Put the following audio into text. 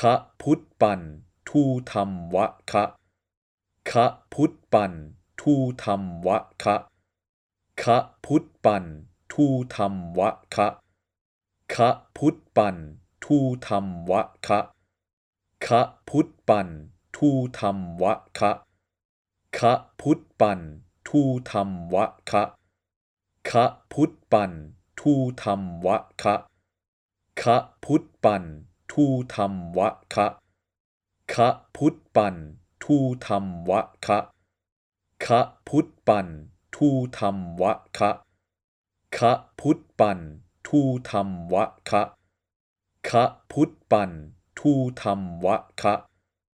คะพุทธปันทูธรรมวะคะคะพุทธปันทูธรรมวะคะคะพุทธปันทูธรรมวะคะคะพุทธปันทูธรรมวะคะคะพุทธปันทูธรรมวะคะคะพุทธปันทูธรรมวะคะคะพุทธปันทูธรรมวะคะคะพุทธปัน ทูธรรมวะคะคะพุทธปันทูธรรมวะคะคะพุทธปันทูธรรมวะคะคะพุทธปันทูธรรมวะคะคะพุทธปันทูธรรมวะคะ